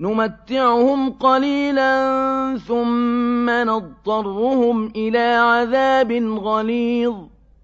نُمَتِّعُهُمْ قَلِيلًا ثُمَّ نَضْطَرُّهُمْ إِلَىٰ عَذَابٍ غَلِيظٍ.